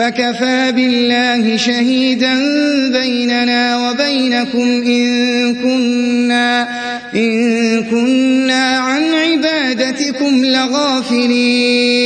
فكفى بالله شهيدا بيننا وبينكم إن كنا, إن كنا عن عبادتكم لغافلين.